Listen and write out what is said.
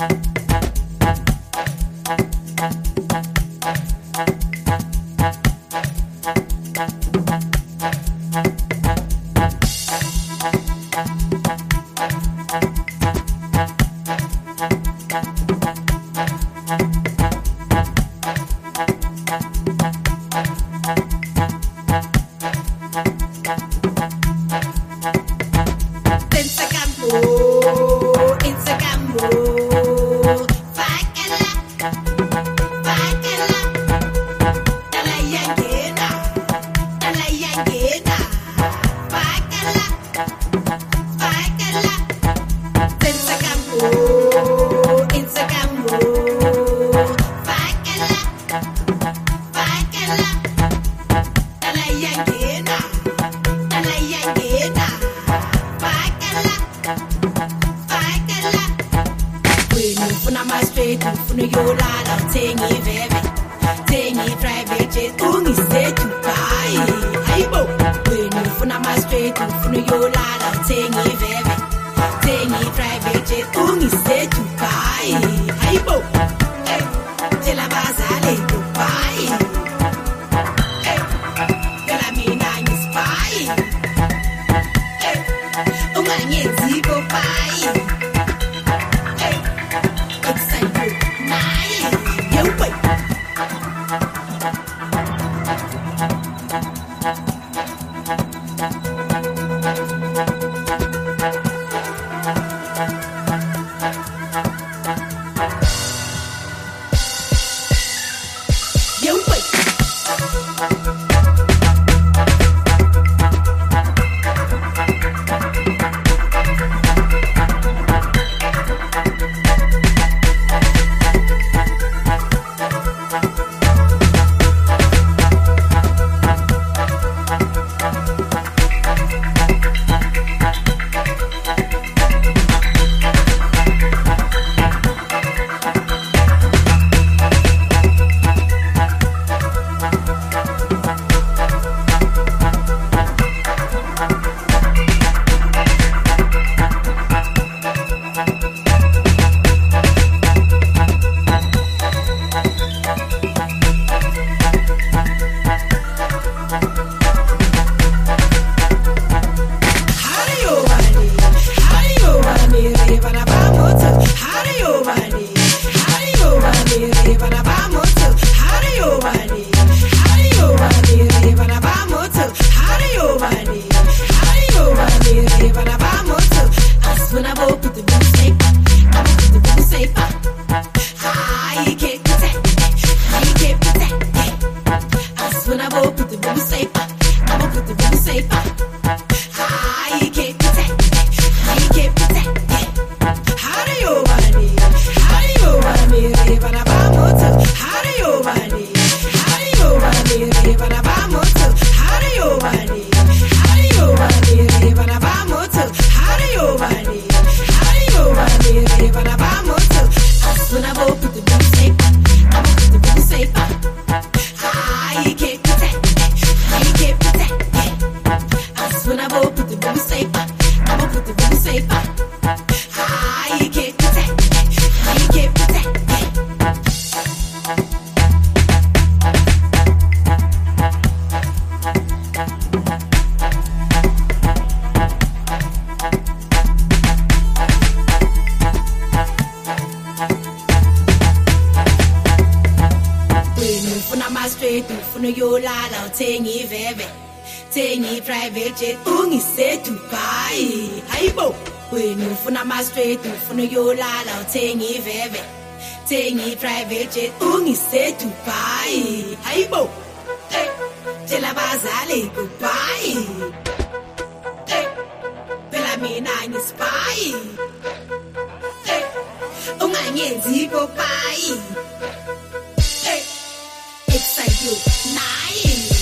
Mm-hmm. Funa my straight, funa your lad, I'm taking baby. Taking private jet, only say to buy. Hey, bo. Funa my straight, funa your lad, I'm taking baby. Taking private jet, only say to when I roll, put the rubber safe. I will put the baby safe. ma straight ufuna uyolala uthenga iveve thenga i-private jet. Ungisedubayi hayibo wena ufuna ma straight ufuna uyolala uthenga iveve thenga i-private jet. Ungisedubayi hayibo hey, tshela abazali goodbye. Hey, phela mina ngisipayi hey, ungangenzi ipopayi it's you nine.